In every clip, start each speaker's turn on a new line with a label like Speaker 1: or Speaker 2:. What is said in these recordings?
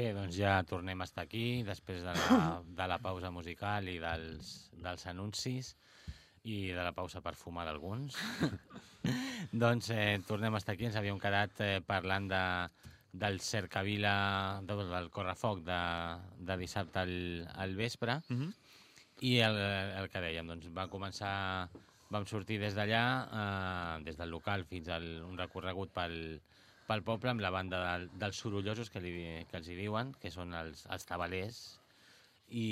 Speaker 1: Bé, doncs ja tornem a estar aquí, després de la, de la pausa musical i dels, dels anuncis i de la pausa per fumar d'alguns. doncs eh, tornem a estar aquí, ens havíem quedat eh, parlant de, del cercavila, de, del correfoc de, de dissabte al, al vespre,
Speaker 2: Mm -hmm.
Speaker 1: i el, el que dèiem, doncs va començar, vam sortir des d'allà, eh, des del local fins a un recorregut pel, pel poble amb la banda del, dels sorollosos que, li, que els hi diuen, que són els, els tabalers, i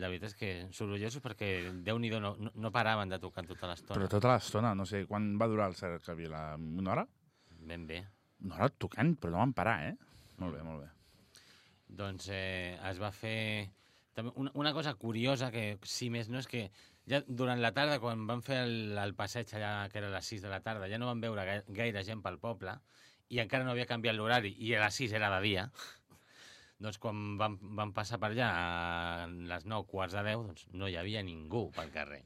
Speaker 1: la veritat és que sorollosos perquè, déu nhi no, no, paraven de tocar tota l'estona.
Speaker 3: Però tota l'estona, no sé, quan va durar el cercavila? Una hora?
Speaker 1: Ben bé.
Speaker 3: Una hora tocant, però no van parar, eh? Molt bé, molt bé.
Speaker 1: Doncs eh, es va fer... També una, una cosa curiosa, que si més no és que ja durant la tarda, quan van fer el, el passeig allà, que era a les 6 de la tarda, ja no van veure gaire gent pel poble i encara no havia canviat l'horari i a les 6 era de dia. doncs quan van, van passar per allà a les 9, quarts de 10, doncs no hi havia ningú pel carrer.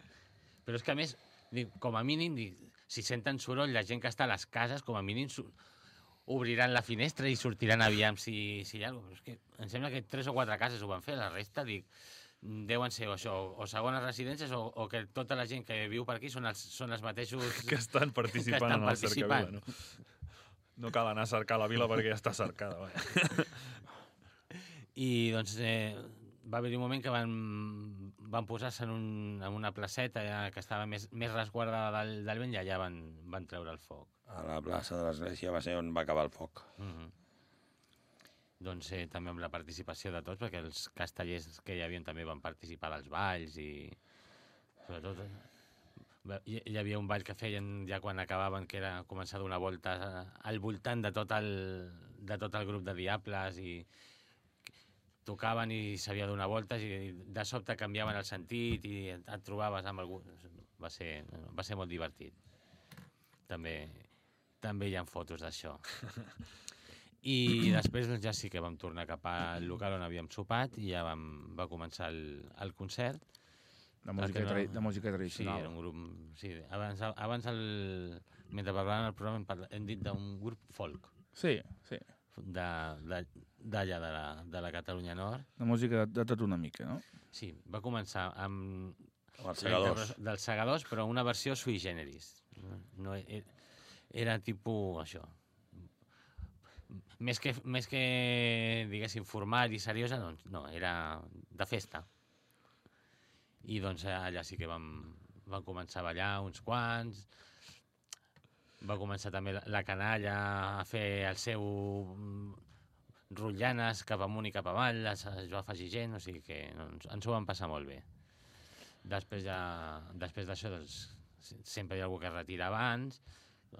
Speaker 1: Però és que a més, dic, com a mínim, dic, si senten soroll, la gent que està a les cases, com a mínim obriran la finestra i sortiran aviam si, si hi ha alguna cosa. És que em sembla que tres o quatre cases ho van fer, la resta, dic, deuen ser o això, o segones residències o, o que tota la gent que viu per aquí són els, són els mateixos...
Speaker 2: Que estan participant
Speaker 1: estan
Speaker 2: en el cercavila,
Speaker 1: participant.
Speaker 2: no? No cal anar a cercar la vila perquè ja està cercada. Vaja.
Speaker 1: I doncs eh, va haver-hi un moment que van, van posar-se en, un, en una placeta ja, que estava més, més resguardada del, del vent i allà van, van treure el foc.
Speaker 4: A la plaça de l'Església va ser on va acabar el foc.
Speaker 1: Mm -hmm. Doncs eh, també amb la participació de tots, perquè els castellers que hi havia també van participar dels balls i sobretot eh, hi, hi havia un ball que feien ja quan acabaven, que era començar a donar voltes eh, al voltant de tot el, de tot el grup de diables i tocaven i s'havia de donar voltes i de sobte canviaven el sentit i et, et trobaves amb algú... Va ser, va ser molt divertit. També, també hi ha fotos d'això. I després doncs, ja sí que vam tornar cap al local on havíem sopat i ja vam, va començar el, el concert.
Speaker 3: De música,
Speaker 1: no-
Speaker 3: de música
Speaker 1: Sí,
Speaker 3: tradicional.
Speaker 1: era un grup... Sí, abans, abans el, mentre parlàvem el programa hem, parlat, hem dit d'un grup folk
Speaker 3: Sí, sí.
Speaker 1: de- de- d'allà, de, la, de la Catalunya Nord.
Speaker 3: De música de, de tot una mica, no?
Speaker 1: Sí, va començar amb...
Speaker 4: Els segadors.
Speaker 1: Dels segadors, però una versió sui generis. No, era, era tipus això. Més que, més que diguéssim, formal i seriosa, doncs no, era de festa. I doncs allà sí que vam, vam començar a ballar uns quants, va començar també la, la canalla a fer el seu mm, rotllanes cap amunt i cap avall, es, es va afegir gent, o sigui que ens, ens ho vam passar molt bé. Després d'això, doncs, se- sempre hi ha algú que es retira abans,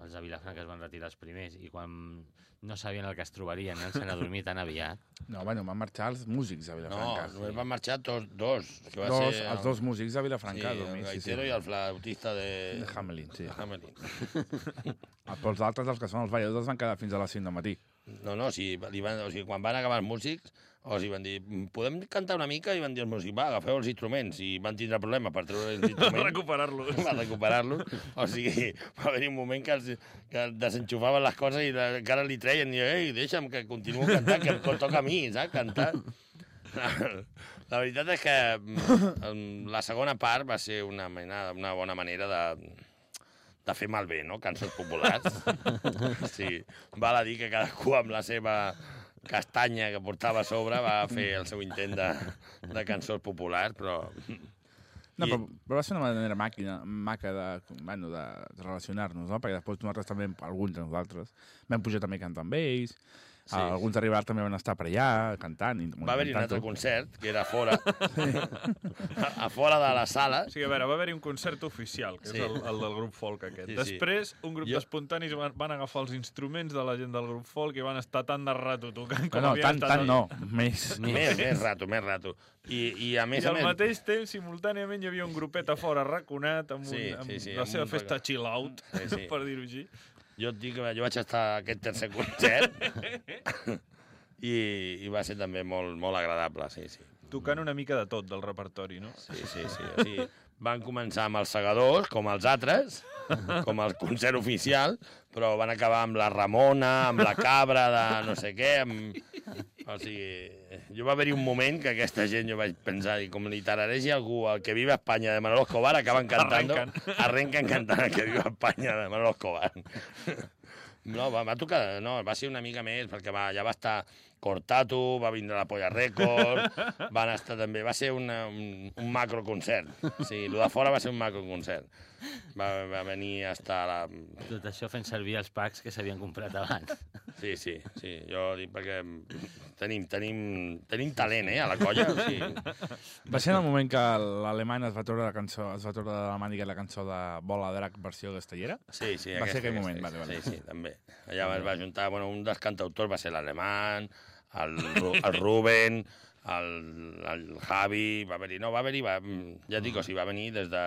Speaker 1: els de Vilafranca es van retirar els primers, i quan no sabien el que es trobarien, ens han a dormir tan aviat.
Speaker 3: No, bueno, van marxar els músics de
Speaker 4: No,
Speaker 3: Vilafranca.
Speaker 4: només van marxar dos, dos que va
Speaker 3: dos,
Speaker 4: ser...
Speaker 3: els dos músics de
Speaker 4: sí,
Speaker 3: Vilafranca. a
Speaker 4: el
Speaker 3: dormir, sí, sí.
Speaker 4: gaitero i el flautista de...
Speaker 3: De Hamelin, sí.
Speaker 4: De Hamelin.
Speaker 3: Ah, Però els altres, els que són els balladors, van quedar fins a les 5 del matí.
Speaker 4: No, no, sí, li van, o sigui, quan van acabar els músics, o sigui, van dir, podem cantar una mica? I van dir músics, va, agafeu els instruments. I van tindre problema per treure els instruments.
Speaker 2: Recuperar-los.
Speaker 4: per recuperar-los. O sigui, va haver un moment que, els, que desenxufaven les coses i la, encara li treien i ei, deixa'm que continuo cantant, que em toca a mi, saps, cantar. La veritat és que mm, la segona part va ser una, mena, una bona manera de, de fer malbé, no? Cançons populars. Sí, val a dir que cadascú amb la seva castanya que portava a sobre va fer el seu intent de, de cançons populars, però...
Speaker 3: No,
Speaker 4: I-
Speaker 3: però, però va ser una manera màquina, maca de, bueno, de, de relacionar-nos, no? Perquè després nosaltres també, alguns de nosaltres, vam pujar també a cantar amb ells,
Speaker 4: Sí.
Speaker 3: sí. alguns d'arribar també van estar per allà cantant. I,
Speaker 4: Va haver-hi un altre concert, que era a fora, a, a fora de la sala,
Speaker 2: sigui, a veure, va haver-hi un concert oficial, que
Speaker 4: Sí.
Speaker 2: és el, el del grup folk aquest.
Speaker 4: Sí,
Speaker 2: Sí,
Speaker 4: sí.
Speaker 2: Després, un grup
Speaker 4: Jo-
Speaker 2: d'espontanis van, van agafar els instruments de la gent del grup folk i van estar tant de rato tocant com
Speaker 3: No, no,
Speaker 2: havien
Speaker 3: tant,
Speaker 2: estat...
Speaker 3: tant no, més.
Speaker 4: més, més rato, més rato. I, i a més
Speaker 2: I
Speaker 4: a
Speaker 2: al
Speaker 4: més...
Speaker 2: mateix temps, simultàniament, hi havia un grupet a fora raconat amb,
Speaker 4: Sí,
Speaker 2: un, amb
Speaker 4: sí, sí,
Speaker 2: la
Speaker 4: amb
Speaker 2: seva
Speaker 4: un
Speaker 2: festa
Speaker 4: rega-
Speaker 2: chill-out,
Speaker 4: Sí, sí.
Speaker 2: per dir-ho així.
Speaker 4: Jo et dic que jo vaig estar a aquest tercer concert i, i va ser també molt, molt agradable, sí, sí.
Speaker 2: Tocant una mica de tot del repertori, no?
Speaker 4: Sí, sí, sí. O sigui, van començar amb els segadors, com els altres, com el concert oficial, però van acabar amb la Ramona, amb la cabra de no sé què, amb... O sigui, jo va haver-hi un moment que aquesta gent, jo vaig pensar, i com li tararegi algú el que vive a Espanya de Manolo Escobar, acaben cantando,
Speaker 2: Arrenquen.
Speaker 4: arrenquen cantant el que vive a Espanya de Manolo Escobar. No, va, va tocar, no, va ser una mica més, perquè va, ja va estar Cortatu, va vindre la Polla Record, van estar també, va ser una, un, un macroconcert. Sí, el de fora va ser un macroconcert. Va, va venir a estar la,
Speaker 1: Tot això fent servir els packs que s'havien comprat abans.
Speaker 4: Sí, sí, sí. Jo dic perquè tenim, tenim, tenim talent, eh, a la colla. O sigui,
Speaker 3: Va ser en el moment que l'alemany es va treure la cançó, es va treure de la màniga la cançó de Bola Drac versió castellera?
Speaker 4: sí, sí.
Speaker 3: Va ser
Speaker 4: aquesta,
Speaker 3: aquell
Speaker 4: aquesta,
Speaker 3: moment,
Speaker 4: aquesta.
Speaker 3: vale, vale.
Speaker 4: Sí, sí, també. Allà es va juntar, bueno, un dels cantautors va ser l'alemany, el, Ru- el Ruben, el, el Javi, va haver-hi, no, va haver-hi, va, ja et dic, o sigui, va venir des de,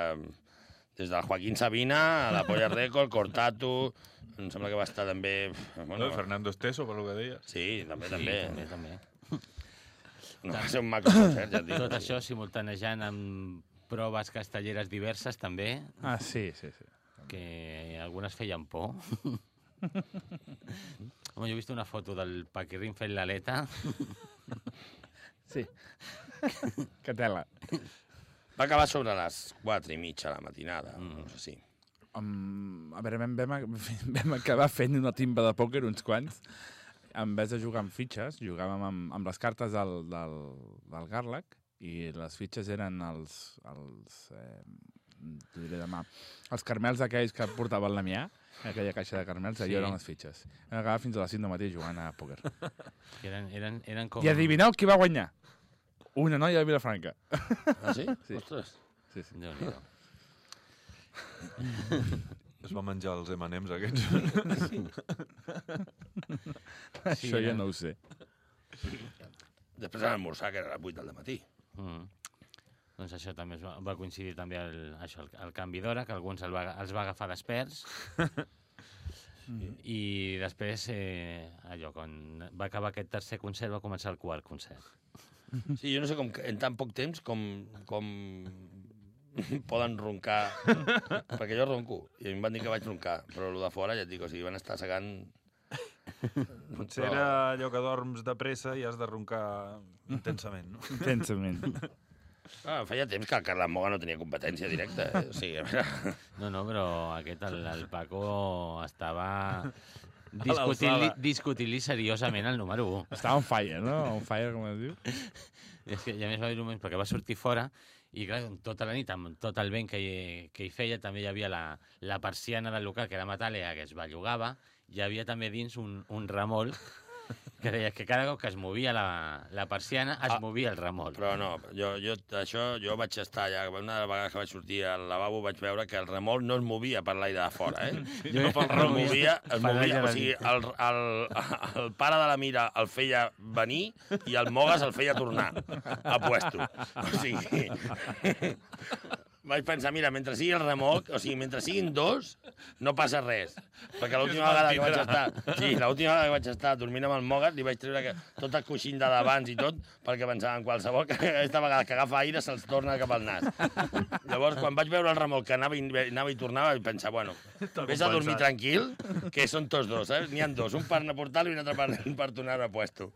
Speaker 4: des del Joaquín Sabina, a la Polla Record, Cortatu, em sembla que va estar també...
Speaker 2: Bueno, Fernando Esteso, per lo que deies.
Speaker 4: Sí, també,
Speaker 1: Sí,
Speaker 4: també.
Speaker 1: també, també.
Speaker 4: No, va ser un macroconcert, ja et dic.
Speaker 1: Tot això simultanejant amb proves castelleres diverses, també,
Speaker 3: Ah, sí, sí, sí.
Speaker 1: que algunes feien por. Home, jo he vist una foto del Paquirrin fent l'aleta.
Speaker 3: Sí. que tela.
Speaker 4: Va acabar sobre les 4 i mitja de la matinada, mm. no sé si.
Speaker 3: Um, a veure, vam, vam, vam acabar fent una timba de pòquer, uns quants. En vez de jugar amb fitxes, jugàvem amb, amb les cartes del, del, del Garlac i les fitxes eren els, els eh, diré demà, els carmels aquells que portava el Damià, aquella caixa de carmels, allò
Speaker 1: Sí.
Speaker 3: eren les fitxes. Vam acabar fins a les 5 del matí jugant a pòquer.
Speaker 1: Que eren, eren, eren com...
Speaker 3: I adivineu qui va guanyar? Una noia de Vilafranca.
Speaker 4: Ah, sí?
Speaker 3: Sí.
Speaker 4: Ostres.
Speaker 3: Sí, sí.
Speaker 1: Déu-n'hi-do.
Speaker 2: Es va menjar els M&M's aquests.
Speaker 3: Això ja no ho sé.
Speaker 4: Després a l'esmorzar, que era a les 8 del matí.
Speaker 1: Mm. Doncs això també es va, va coincidir també el, això, el, el canvi d'hora, que alguns el va, els va agafar desperts. I després, eh, allò, quan va acabar aquest tercer concert, va començar el quart concert.
Speaker 4: Sí, jo no sé com que en tan poc temps com, com poden roncar, perquè jo ronco, i em van dir que vaig roncar, però el de fora ja et dic, o sigui, van estar segant...
Speaker 2: Potser era allò que dorms de pressa i has de roncar intensament, no?
Speaker 3: Intensament.
Speaker 4: Ah, feia temps que el Carles Moga no tenia competència directa, eh? o sigui, a veure...
Speaker 1: No, no, però aquest, el, el Paco, estava discutint-li discutint seriosament el número 1.
Speaker 3: Estava on fire, no? On fire, com es diu?
Speaker 1: És que, i a més va un moment, perquè va sortir fora, i clar, tota la nit, amb tot el vent que hi, que hi feia, també hi havia la, la persiana del local, que era metàl·lica, que es bellugava, hi havia també dins un, un remolc que deia que cada cop que es movia la, la persiana, es
Speaker 4: Ah,
Speaker 1: movia el remolc.
Speaker 4: Però no, jo, jo, això, jo vaig estar allà, una vegades que vaig sortir al lavabo vaig veure que el remolc no es movia per l'aire de fora, eh?
Speaker 1: Jo
Speaker 2: no pel
Speaker 4: Es
Speaker 2: remolc.
Speaker 4: movia, es movia, o sigui, el, el, el pare de la Mira el feia venir i el Mogas el feia tornar a puesto. O sigui, vaig pensar, mira, mentre sigui el remolc, o sigui, mentre siguin dos, no passa res. Perquè l'última vegada que vaig estar... Sí, l'última vegada que vaig estar dormint amb el Mogas, li vaig treure que, tot el coixín de davant i tot, perquè pensava en qualsevol que aquesta vegada que agafa aire se'ls torna cap al nas. Llavors, quan vaig veure el remolc que anava i, anava i tornava, vaig pensar, bueno, vés a dormir tranquil, que són tots dos, saps? N'hi ha dos, un per anar a portar-lo i un altre per, per tornar a puesto.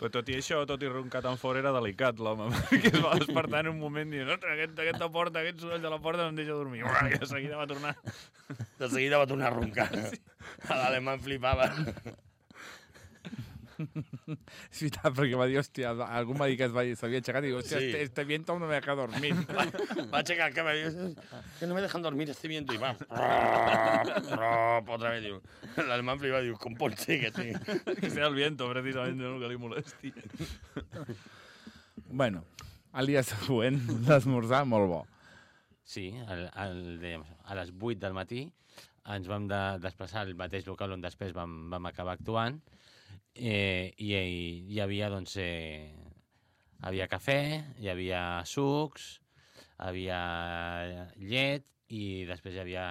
Speaker 2: Però tot i això, tot i roncar tan fort, era delicat, l'home, que es va despertar en un moment dient "Ostres, aquest, aquesta porta, aquest soroll de la porta no em deixa dormir. I de seguida va tornar.
Speaker 4: De seguida va tornar a roncar. L'alemany flipava.
Speaker 3: És veritat, perquè va dir, hòstia, algú va dir que es va- s'havia aixecat i diu, hòstia,
Speaker 4: Sí.
Speaker 3: este, este viento no me deja dormir.
Speaker 4: Va aixecar el cap i diu, que no me dejan dormir este viento. I va, otra vez, diu. L'alemany flipava, diu, com pot ser que sigui?
Speaker 2: Que sea el viento, precisament, no que li molesti.
Speaker 3: bueno, el dia següent d'esmorzar, molt bo.
Speaker 1: Sí, el, el, dèiem, a les 8 del matí ens vam de, desplaçar al mateix local on després vam, vam acabar actuant eh, i, i hi havia, doncs, eh, havia cafè, hi havia sucs, havia llet i després hi havia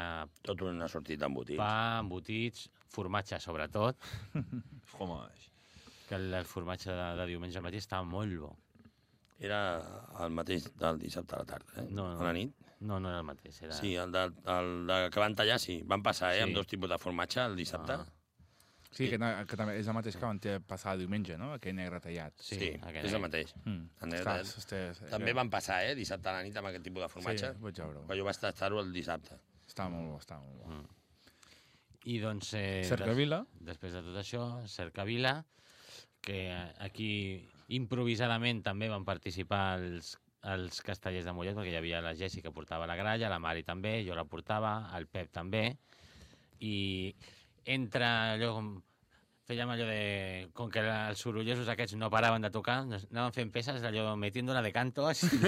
Speaker 4: Tot una sortida embotit.
Speaker 1: pa, embotits, formatge sobretot,
Speaker 2: Home,
Speaker 1: que el, el formatge de, de diumenge al matí estava molt bo.
Speaker 4: Era el mateix del dissabte a la tarda, eh?
Speaker 1: No, no.
Speaker 4: A la nit.
Speaker 1: No, no era el mateix. Era...
Speaker 4: Sí, el, de, el de, que van tallar, sí. Van passar, eh,
Speaker 1: Sí.
Speaker 4: amb dos tipus de formatge el dissabte.
Speaker 1: Ah.
Speaker 3: Sí, que, no, que també és el mateix que van passar diumenge, no? Aquell negre tallat.
Speaker 4: Sí,
Speaker 1: Sí, aquell
Speaker 4: és el
Speaker 1: negre.
Speaker 4: mateix.
Speaker 3: Mm.
Speaker 4: El negre
Speaker 3: Ostres,
Speaker 4: tallat.
Speaker 3: hosti,
Speaker 4: També van passar, eh, dissabte a la nit amb aquest tipus de formatge.
Speaker 3: Sí, vaig veure-ho.
Speaker 4: Però jo vaig tastar-ho el dissabte.
Speaker 3: Estava molt bo, estava molt bo.
Speaker 1: Mm. I doncs... Eh,
Speaker 3: Cercavila.
Speaker 1: des- Després de tot això, Cercavila, que aquí improvisadament també van participar els, els castellers de Mollet, perquè hi havia la Jessi que portava la gralla, la Mari també, jo la portava, el Pep també, i entre allò com fèiem allò de... Com que els sorollosos aquests no paraven de tocar, nos- anàvem fent peces allò metiéndola de cantos i,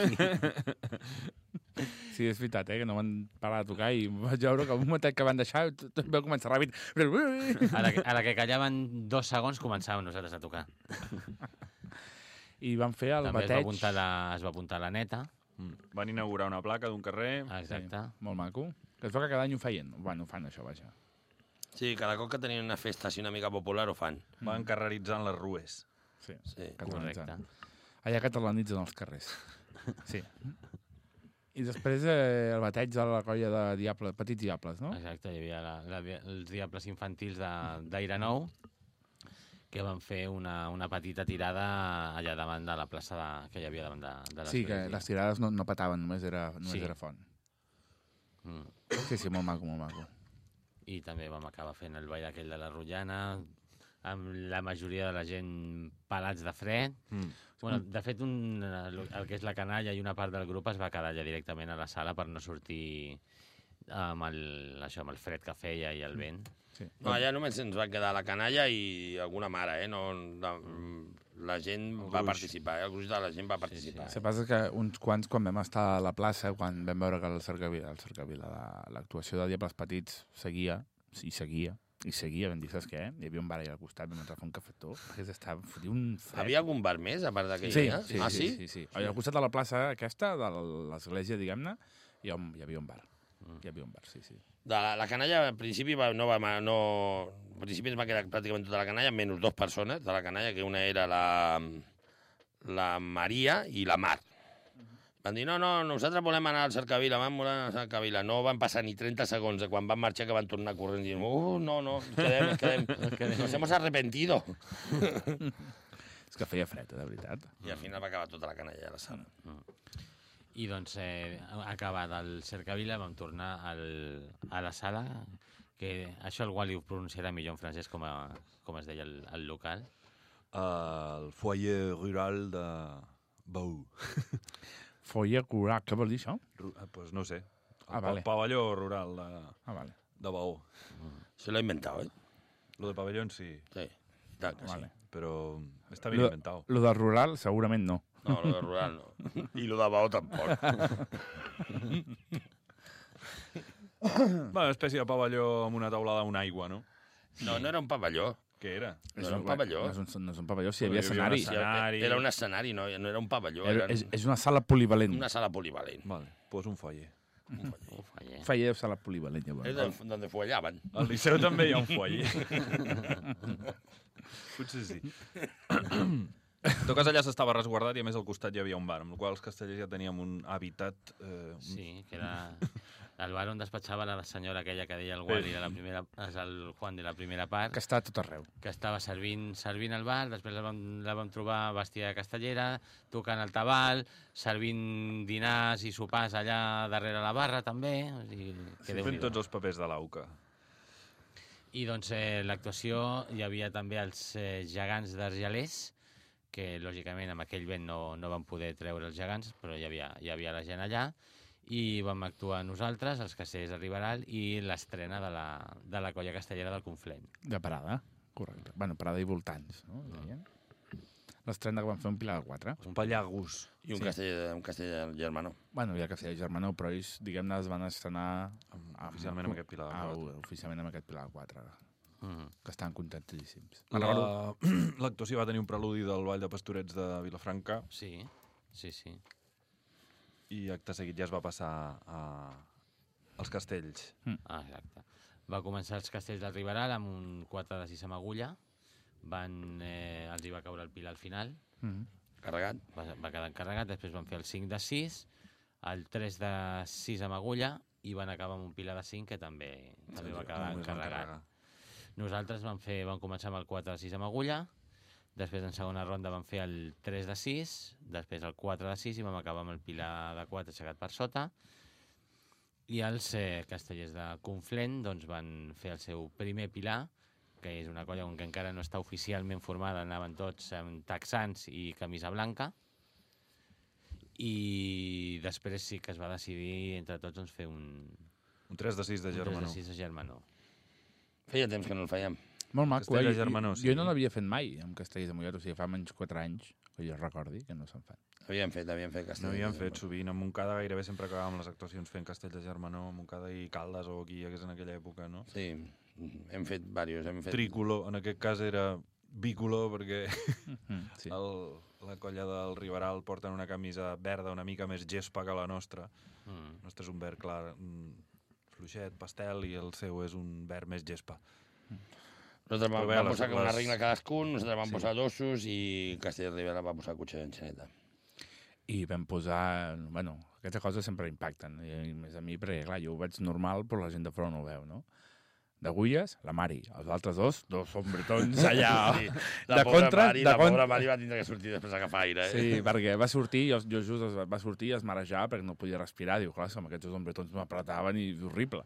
Speaker 3: Sí, és veritat, eh, que no van parar de tocar i vaig veure que un moment que van deixar tot va començar ràpid.
Speaker 1: a la, que- a la que callaven dos segons començàvem nosaltres a tocar.
Speaker 3: I van fer el
Speaker 1: També es va,
Speaker 3: bateig.
Speaker 1: apuntar la, es va apuntar la neta.
Speaker 2: Mm. Van inaugurar una placa d'un carrer.
Speaker 1: Exacte.
Speaker 3: Sí, molt maco. Que es veu que cada any ho feien. Bueno, ho fan això, vaja.
Speaker 4: Sí, cada cop que tenien una festa així una mica popular ho fan.
Speaker 2: Van carreritzant les rues.
Speaker 3: Sí,
Speaker 4: Sí.
Speaker 1: Correcte.
Speaker 3: Allà catalanitzen els carrers. Sí. I després eh, el bateig de la colla de diables, petits diables, no?
Speaker 1: Exacte, hi havia la, la, els diables infantils de- d'Aire Nou, que van fer una, una petita tirada allà davant de la plaça de, que hi havia davant de, de
Speaker 3: Sí, que les tirades no, no petaven, només era, només
Speaker 1: Sí.
Speaker 3: era font.
Speaker 1: Mm.
Speaker 3: Sí, sí, molt maco, molt maco.
Speaker 1: I també vam acabar fent el ball aquell de la Rotllana, amb la majoria de la gent pelats de fred.
Speaker 2: Mm.
Speaker 1: Bueno, de fet, un, el que és la canalla i una part del grup es va quedar allà directament a la sala per no sortir amb el, això, amb el fred que feia i el vent.
Speaker 3: Sí.
Speaker 4: No, allà només ens va quedar la canalla i alguna mare, eh? No, la, la gent
Speaker 2: El
Speaker 4: va
Speaker 2: gruix.
Speaker 4: participar, eh? el gruix de la gent va participar.
Speaker 3: El que passa és que uns quants, quan vam estar a la plaça, quan vam veure que el Cercavila, el Cercavila la- l'actuació de Diables Petits seguia, i seguia, i seguia, vam dir, saps què? Hi havia un bar allà al costat, vam entrar a fer un cafetó, perquè estava fotia un fred.
Speaker 4: Havia algun bar més, a part d'aquell
Speaker 3: Sí,
Speaker 4: dia?
Speaker 3: sí,
Speaker 4: ah,
Speaker 3: sí,
Speaker 4: sí?
Speaker 3: sí, sí. Allà al costat de la plaça aquesta, de l'església, diguem-ne, hi, hi havia un bar. Hi havia un bar, sí, sí.
Speaker 4: De la, la canalla, al principi, va, no va, no, al principi es va quedar pràcticament tota la canalla, menys dos persones de la canalla, que una era la, la Maria i la Mar. Van dir, no, no, nosaltres volem anar al Cercavila, vam voler anar al Cercavila. No van passar ni 30 segons de quan van marxar que van tornar corrent dient, uh, no, no, ens quedem, ens quedem, nos hemos arrepentido.
Speaker 3: És que feia fred, eh, de veritat.
Speaker 4: I al final va acabar tota la canalla a la sala.
Speaker 1: I doncs, eh, acabat el Cercavila, vam tornar al, a la sala, que això el Wally ho pronunciarà millor en francès com, a, com es deia el, el local.
Speaker 2: El foyer rural de Bou.
Speaker 3: Foia curar, què vol dir això?
Speaker 2: Ru- eh, pues no sé. El
Speaker 3: Ah, vale.
Speaker 2: pavelló rural de,
Speaker 3: Ah, vale.
Speaker 2: de Baó.
Speaker 4: Se l'ha inventat, eh?
Speaker 2: Lo de pavellón sí,
Speaker 4: Sí, clar que sí.
Speaker 3: vale.
Speaker 2: però està ben
Speaker 3: Lo,
Speaker 2: inventado.
Speaker 3: lo de rural, segurament no.
Speaker 4: No, lo de rural no. I lo de Baó tampoc.
Speaker 2: Bueno, una espècie de pavelló amb una taulada amb una aigua, no?
Speaker 4: No, no era un pavelló.
Speaker 2: Què era?
Speaker 4: No era un pavelló.
Speaker 3: No és un, no és un pavelló, si hi havia
Speaker 2: hi havia una
Speaker 3: escenari.
Speaker 2: Escenari.
Speaker 4: Era un escenari, no, no era un pavelló.
Speaker 3: Era, és, és una sala polivalent.
Speaker 4: una sala polivalent.
Speaker 2: Vale, pues un foyer.
Speaker 1: Uf, eh?
Speaker 3: Feia sala polivalent, llavors.
Speaker 4: És de- donde follaven.
Speaker 2: Al Liceu també hi ha un foyer. Potser sí. En tot cas, allà s'estava resguardat i a més al costat hi havia un bar, amb el qual els castellers ja teníem un hàbitat... Eh, un-
Speaker 1: Sí, que era el bar on despatxava la senyora aquella que deia el Wally de la primera, és el Juan de la primera part,
Speaker 3: Que està a tot arreu.
Speaker 1: que estava servint, servint al bar, després la vam, la vam trobar vestida de castellera, tocant el tabal, servint dinars i sopars allà darrere la barra també. O sigui, que
Speaker 2: Sí, fent tots els papers de l'AUCA.
Speaker 1: I doncs eh, l'actuació hi havia també els eh, gegants d'Argelers, que lògicament amb aquell vent no, no van poder treure els gegants, però hi havia, hi havia la gent allà, i vam actuar nosaltres, els castellers de Riberal, i l'estrena de, la, de la colla castellera del Conflent.
Speaker 3: De parada, correcte. Bueno, parada i voltants, no? Deien. L'estrena que van fer un Pilar de 4.
Speaker 2: Els pallagos.
Speaker 4: I un
Speaker 3: Sí.
Speaker 4: castell, un castell germano.
Speaker 3: Bueno, ja que feia germanó, però ells, diguem-ne, es van estrenar...
Speaker 2: Oficialment amb aquest Pilar de
Speaker 3: Ah,
Speaker 2: quatre.
Speaker 3: oficialment amb aquest Pilar de 4,
Speaker 1: Mm.
Speaker 3: que estan contentíssims. Me'n recordo-
Speaker 2: La- L'actuació va tenir un preludi del Ball de Pastorets de Vilafranca
Speaker 1: Sí, sí, sí.
Speaker 2: i acte seguit ja es va passar a... als castells.
Speaker 1: Ah, exacte. Va començar els castells del Riberal amb un 4 de 6 amb agulla, van, eh, els hi va caure el pilar al final,
Speaker 3: Mhm.
Speaker 4: Carregat.
Speaker 1: va, va quedar encarregat, després van fer el 5 de 6, el 3 de 6 amb agulla i van acabar amb un pilar de 5 que també, també va quedar
Speaker 2: Només van
Speaker 1: encarregat. Nosaltres vam, fer, vam començar amb el 4 de 6 amb agulla, després en segona ronda vam fer el 3 de 6, després el 4 de 6 i vam acabar amb el pilar de 4 aixecat per sota. I els eh, castellers de Conflent doncs, van fer el seu primer pilar, que és una colla on que encara no està oficialment formada, anaven tots amb texans i camisa blanca. I després sí que es va decidir entre tots doncs, fer un,
Speaker 2: Un 3 de 6 de
Speaker 1: un 3
Speaker 2: Germanó.
Speaker 1: de 6 de Germanó.
Speaker 4: Feia temps que no el fèiem.
Speaker 3: Molt maco, eh? Jo,
Speaker 2: sí.
Speaker 3: jo no l'havia fet mai, amb Castells de Mollet, o sigui, fa menys 4 anys, que jo recordi, que no se'n fan.
Speaker 4: Havíem fet, havíem fet castell.
Speaker 2: No havíem fet sovint. A Montcada gairebé sempre acabàvem les actuacions fent Castell de Germanó, Montcada i Caldes o qui hi hagués en aquella època, no?
Speaker 4: Sí, hem fet diversos, hem fet...
Speaker 2: Tricolor, en aquest cas era bicolor perquè
Speaker 3: Mm, sí.
Speaker 2: el, la colla del Riberal porten una camisa verda una mica més gespa que la nostra.
Speaker 1: Mm.
Speaker 2: El nostre és un verd clar, mm, fluixet, pastel, i el seu és un verd més gespa.
Speaker 4: Nosaltres vam, vam
Speaker 2: les-
Speaker 4: posar com una
Speaker 2: les-
Speaker 4: regla cadascun, nosaltres vam
Speaker 2: Sí.
Speaker 4: posar dossos i Castell Rivera va posar cotxe d'enxaneta.
Speaker 3: I vam posar... Bueno, aquestes coses sempre impacten, i a més a mi, perquè, clar, jo ho veig normal, però la gent de fora no ho veu, no? D'agulles, la Mari. Els altres dos, dos sombretons allà.
Speaker 4: Sí,
Speaker 3: de
Speaker 4: la pobra
Speaker 3: contra,
Speaker 4: Mari,
Speaker 3: de
Speaker 4: la pobra
Speaker 3: contra.
Speaker 4: Mari va tindre que sortir després a agafar aire, eh?
Speaker 3: Sí, perquè va sortir, jo, jo just es va, va sortir i es marejava perquè no podia respirar. Diu, clar, amb aquests dos hombretons m'apretaven i horrible.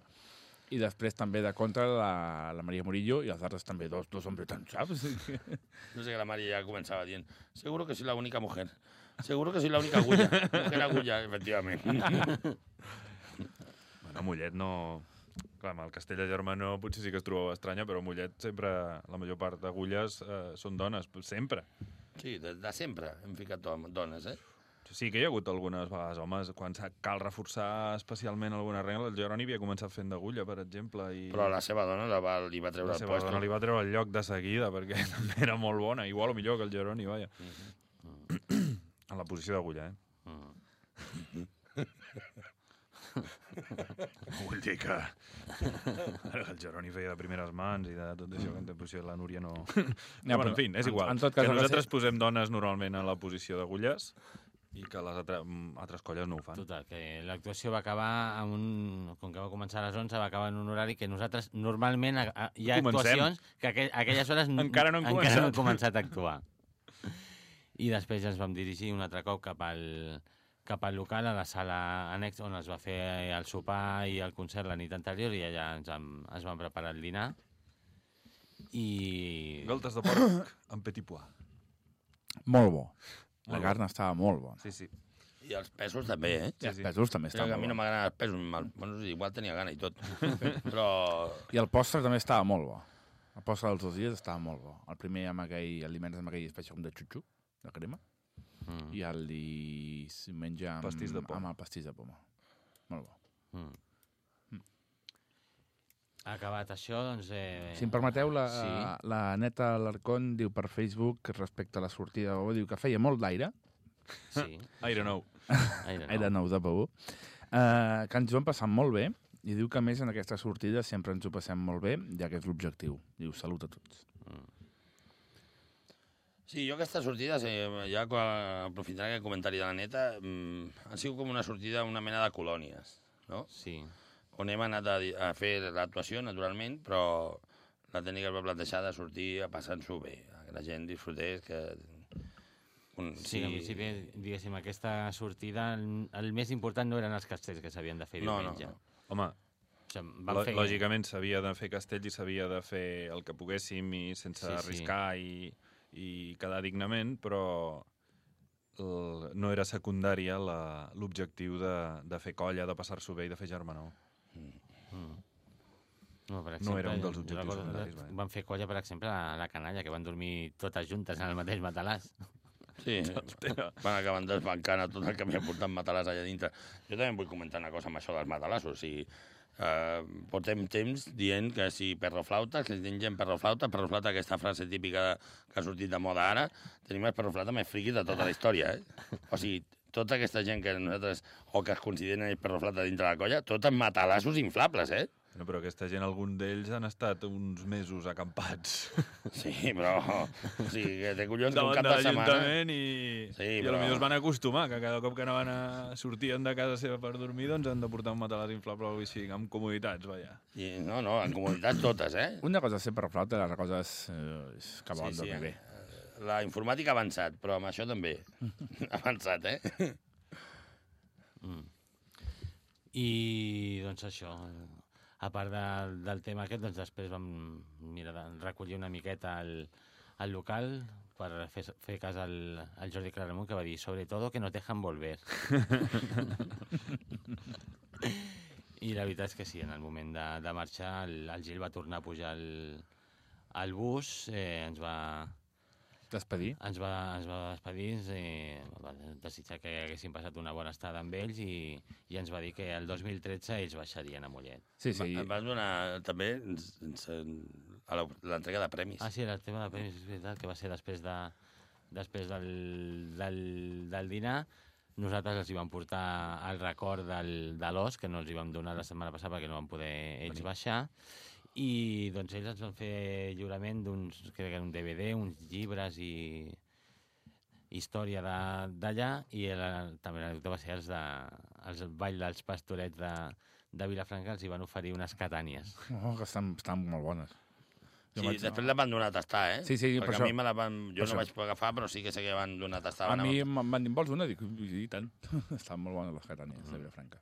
Speaker 3: I després també de contra la, la Maria Murillo i els altres també dos, dos hombretons, saps?
Speaker 4: No sé que la Mari ja començava dient seguro que soy la única mujer. Seguro que soy la única agulla. Mujer agulla, efectivament.
Speaker 2: Bueno, Mollet no... Clar, amb el Castell de Germanó potser sí que es trobava estranya, però a Mollet sempre, la major part d'agulles eh, són dones, sempre.
Speaker 4: Sí, de, de sempre hem ficat dones, eh?
Speaker 2: Sí que hi ha hagut algunes vegades homes, quan cal reforçar especialment alguna regla, el Geroni havia començat fent d'agulla, per exemple, i
Speaker 4: Però la seva dona la va, li va treure
Speaker 2: la
Speaker 4: el
Speaker 2: seva
Speaker 4: puesto.
Speaker 2: dona li va treure el lloc de seguida, perquè també era molt bona, igual o millor que el Geroni, vaja. En la posició d'agulla, eh?
Speaker 1: Mm.
Speaker 2: Vull dir que... El Geroni feia de primeres mans i de tot això, que en posició de la Núria no... Ja, bueno, en fi, és
Speaker 3: en-
Speaker 2: igual.
Speaker 3: en tot cas,
Speaker 2: que nosaltres posem dones normalment en la posició d'agulles i que les altre, mm, altres colles no ho fan.
Speaker 1: Total, que l'actuació va acabar amb un... Com que va començar a les 11, va acabar en un horari que nosaltres normalment a, a, hi ha
Speaker 2: Comencem.
Speaker 1: actuacions que aquell, a aquelles hores
Speaker 2: Encara no
Speaker 1: encara no
Speaker 2: començat.
Speaker 1: hem començat a actuar. I després ja ens vam dirigir un altre cop cap al, cap al local, a la sala annex, on es va fer el sopar i el concert la nit anterior i allà ens vam, ens vam preparar el dinar. I...
Speaker 2: Galtes de porc amb petit pois.
Speaker 3: molt bo. La
Speaker 2: Molt bo.
Speaker 3: carn estava molt bona.
Speaker 2: Sí, sí.
Speaker 4: I els pesos també, eh?
Speaker 3: I els pesos també
Speaker 4: que a mi no m'agraden els pesos. mal- Bueno, sí, igual tenia gana i tot. Però...
Speaker 3: I el postre també estava molt bo. El postre dels dos dies estava molt bo. El primer amb aquell, el divendres amb aquell espècie com de xutxu, de crema,
Speaker 1: Mm.
Speaker 3: i el diumenge amb,
Speaker 2: Pastís de poma.
Speaker 3: amb el pastís de poma. Molt bo.
Speaker 1: Mm. Acabat això, doncs... Eh...
Speaker 3: Si em permeteu, la,
Speaker 1: Sí.
Speaker 3: la neta Alarcón diu per Facebook respecte a la sortida de diu que feia molt d'aire,
Speaker 1: Sí.
Speaker 2: Aire nou.
Speaker 1: Aire, no.
Speaker 3: aire nou de Bobó, eh, que ens ho hem passat molt bé, i diu que a més en aquesta sortida sempre ens ho passem molt bé, ja que és l'objectiu. Diu, salut a tots.
Speaker 4: Sí, jo aquestes sortides, eh, ja aprofitant aquest comentari de la neta, mm, han sigut com una sortida, una mena de colònies, no?
Speaker 1: Sí.
Speaker 4: On hem anat a, a fer l'actuació, naturalment, però la tècnica es va plantejar de sortir a passar-nos-ho bé, que la gent disfrutés, que... Un,
Speaker 1: Sí, que en principi, diguéssim, aquesta sortida, el, el més important no eren els castells que s'havien de fer
Speaker 4: No, no,
Speaker 1: diumenge.
Speaker 4: no.
Speaker 2: Home,
Speaker 1: O sigui, van fer...
Speaker 2: Lògicament s'havia de fer castell i s'havia de fer el que poguéssim i sense
Speaker 1: Sí, sí.
Speaker 2: arriscar i, i quedar dignament, però el, no era secundària la- l'objectiu de, de fer colla, de passar-s'ho bé i de fer germanor.
Speaker 1: Mm. No, per
Speaker 2: No era un dels objectius
Speaker 1: recordo que
Speaker 2: secundaris, vaja.
Speaker 1: Van fer colla, per exemple, a la canalla, que van dormir totes juntes en el mateix matalàs.
Speaker 4: Sí, van acabar desbancant a tot el que m'hi ha portat matalàs allà dintre. Jo també vull comentar una cosa amb això dels matalassos. O sigui, eh, portem temps dient que si perroflauta, que si tinguem perroflauta, perroflauta, aquesta frase típica que ha sortit de moda ara, tenim el perroflauta més friqui de tota la història, eh? O sigui, tota aquesta gent que nosaltres, o que es consideren el perroflauta dintre la colla, tot amb matalassos inflables, eh?
Speaker 2: No, però aquesta gent, algun d'ells han estat uns mesos acampats
Speaker 4: Sí, però... O sigui, que té collons que un
Speaker 2: davant
Speaker 4: cap
Speaker 2: de
Speaker 4: de setmana...
Speaker 2: i,
Speaker 4: Sí,
Speaker 2: i
Speaker 4: però-
Speaker 2: potser es van acostumar que cada cop que anaven a sortien de casa seva per dormir doncs han de portar un matalàs inflable o així, amb comoditats, vaja.
Speaker 4: I, no, no, en comunitats totes, eh?
Speaker 3: Una cosa és ser per flauta, l'altra cosa és, eh, que vol
Speaker 4: Sí, sí,
Speaker 3: dormir bé.
Speaker 4: La informàtica ha avançat, però amb això també. ha avançat, eh?
Speaker 1: Mm. I, doncs, això, eh, a part de, del tema aquest, doncs després vam mira, de recollir una miqueta el, el local per fer, fer cas al, al Jordi Claramunt, que va dir, sobre todo que no dejan volver. I la veritat és que sí, en el moment de, de marxar, el, el Gil va tornar a pujar al, al bus, eh, ens va,
Speaker 3: Despedir.
Speaker 1: ens va, ens va despedir, eh, va desitjar que haguessin passat una bona estada amb ells i, i ens va dir que el 2013 ells baixarien a Mollet.
Speaker 3: Sí, sí.
Speaker 4: Em vas donar també ens, ens, a la- l'entrega de premis.
Speaker 1: Ah, sí, tema de premis, és veritat, que va ser després, de, després del, del, del dinar. Nosaltres els hi vam portar el record del, de l'os, que no els hi vam donar la setmana passada perquè no van poder ells baixar. I doncs ells ens van fer lliurament d'uns, crec que era un DVD, uns llibres i història de- d'allà i la, també l'anècdota va ser els, de, els ball dels pastorets de, de Vilafranca els hi van oferir unes catànies.
Speaker 3: Oh, que estan, estan molt bones. Jo
Speaker 4: Sí,
Speaker 3: vaig-
Speaker 4: després la van donar a tastar, eh?
Speaker 3: Sí, sí, per
Speaker 4: Perquè
Speaker 3: això.
Speaker 4: a mi me la van... Jo
Speaker 3: Per
Speaker 4: no
Speaker 3: això.
Speaker 4: vaig poder agafar, però sí que sé que van donar a tastar.
Speaker 3: A mi em van dir, vols una? Dic, "Ui, sí, i tant. Estan molt bones les catànies de Vilafranca.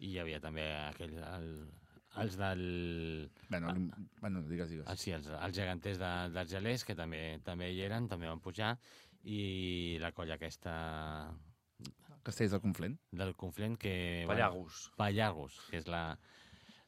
Speaker 1: I hi havia també aquell, el, els del...
Speaker 3: Bueno, lim- bueno digues, digues.
Speaker 1: Ah, sí, els, els geganters de, dels gelers, que també també hi eren, també van pujar, i la colla aquesta
Speaker 3: Castells del Conflent.
Speaker 1: del Conflent que...
Speaker 2: Pallagos.
Speaker 1: Pallagos, que és la,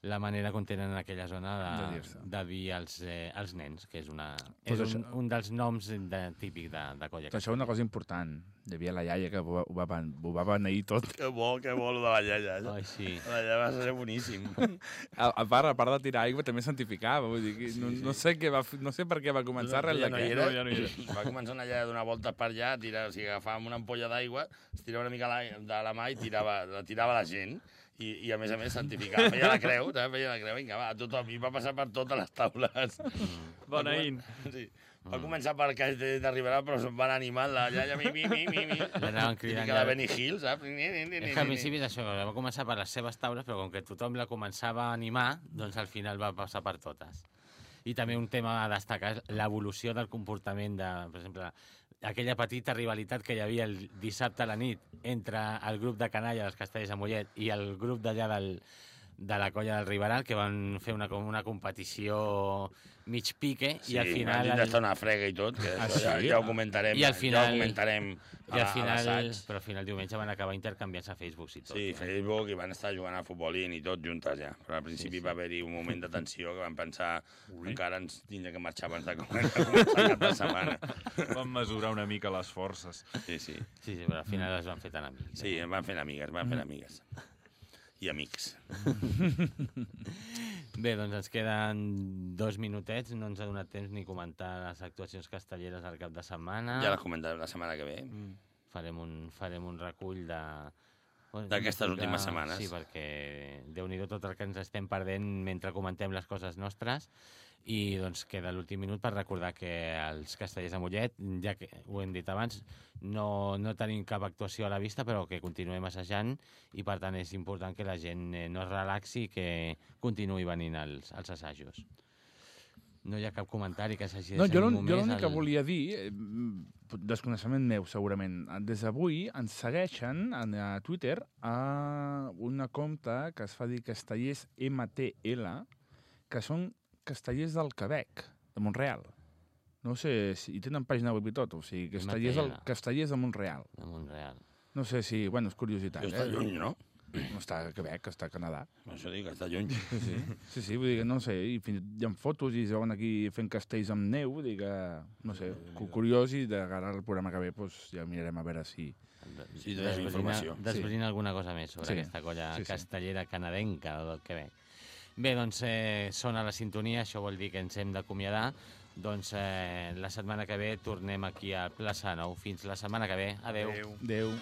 Speaker 1: la manera que tenen en aquella zona
Speaker 3: De
Speaker 1: de, de dir als, eh, als nens, que és, una,
Speaker 3: Pues
Speaker 1: és un,
Speaker 3: això-
Speaker 1: un dels noms de, típic de, de colla.
Speaker 3: Que això és una cosa important. Hi havia la iaia que ho va, ho va, beneir tot.
Speaker 4: Que bo, que bo, lo de la iaia.
Speaker 1: Ai, sí.
Speaker 4: La iaia va ser boníssim.
Speaker 3: A, a, part, a part de tirar aigua, també santificava. Vull dir, que no, no, sé què va, no sé per què va començar res
Speaker 4: ja no era.
Speaker 2: No, ja no hi era.
Speaker 4: Va començar una iaia a donar voltes per allà, a tirar, o sigui, agafàvem una ampolla d'aigua, es tirava una mica la, de la mà i tirava, la tirava la gent. I, i a més a més santificava. Feia la creu, també feia la creu, vinga, va, tothom. I va passar per totes les taules.
Speaker 2: Bona in.
Speaker 4: Sí. Va començar per que d'arribarà, però se'n van animant la iaia, mi, mi, mi, mi, mi.
Speaker 1: L'anaven cridant
Speaker 4: Típica de
Speaker 1: ja.
Speaker 4: Benny Hill, saps? Ni, ni, ni, ni,
Speaker 1: És que al principi va començar per les seves taules, però com que tothom la començava a animar, doncs al final va passar per totes. I també un tema a destacar és l'evolució del comportament de, per exemple, aquella petita rivalitat que hi havia el dissabte a la nit entre el grup de canalla dels castellers de Mollet i el grup d'allà del, de la colla del Riberal, que van fer una, com una competició mig pique,
Speaker 4: Sí,
Speaker 1: i al final... El-
Speaker 4: d'estar una frega i tot, que
Speaker 3: Ah,
Speaker 4: això ja,
Speaker 3: sí?
Speaker 4: ja ho comentarem.
Speaker 1: I al
Speaker 4: Ja
Speaker 1: final-
Speaker 4: ho comentarem
Speaker 1: I
Speaker 4: a,
Speaker 1: al
Speaker 4: a
Speaker 1: final,
Speaker 4: l'assaig.
Speaker 1: però al final diumenge van acabar intercanviant-se a Facebook i tot.
Speaker 4: Sí,
Speaker 1: eh?
Speaker 4: Facebook, i van estar jugant a futbolín i tot juntes ja. Però al principi
Speaker 1: Sí, sí.
Speaker 4: va haver-hi un moment de tensió que van pensar encara ens tindria que marxar abans de començar cap de setmana.
Speaker 2: Vam mesurar una mica les forces.
Speaker 4: Sí, sí.
Speaker 1: Sí, sí, però al final es van fer tan amics.
Speaker 4: Sí, em van fent amigues, van fent amigues. I amics.
Speaker 1: Bé, doncs ens queden dos minutets, no ens ha donat temps ni comentar les actuacions castelleres al cap de setmana.
Speaker 4: Ja les comentarem la setmana que ve.
Speaker 1: Farem un, farem un recull de...
Speaker 4: D'aquestes últimes setmanes.
Speaker 1: Sí, perquè déu nhi tot el que ens estem perdent mentre comentem les coses nostres i doncs queda l'últim minut per recordar que els castellers de Mollet, ja que ho hem dit abans, no, no tenim cap actuació a la vista, però que continuem assajant i per tant és important que la gent eh, no es relaxi i que continuï venint als, als assajos. No hi ha cap comentari que s'hagi de
Speaker 3: No, jo, l'únic que
Speaker 1: al-
Speaker 3: volia dir, eh, desconeixement meu segurament, des d'avui ens segueixen a Twitter a una compte que es fa dir Castellers MTL, que són castellers del Quebec, de Montreal. No sé si hi tenen pàgina web i tot, o sigui, castellers, del, castellers de Montreal.
Speaker 1: de Montreal.
Speaker 3: No sé si, bueno, és curiositat,
Speaker 4: Jo està
Speaker 3: eh?
Speaker 4: lluny, no?
Speaker 3: No està a Quebec, està a Canadà.
Speaker 4: Això dic, està lluny.
Speaker 3: Sí, sí. sí, sí vull dir que no sé, i fins, hi ha fotos i es veuen aquí fent castells amb neu, vull dir que, no sé, cu- curiós i de cara al programa que ve doncs, ja mirarem a veure si...
Speaker 4: Sí, informació.
Speaker 1: Desbrina alguna cosa més sobre
Speaker 3: Sí.
Speaker 1: aquesta colla
Speaker 3: Sí, sí.
Speaker 1: castellera canadenca del Quebec. Bé, doncs eh, sona la sintonia, això vol dir que ens hem d'acomiadar. Doncs eh, la setmana que ve tornem aquí a Plaça Nou. Fins la setmana que ve. Adeu.
Speaker 2: Adéu.
Speaker 3: Adéu.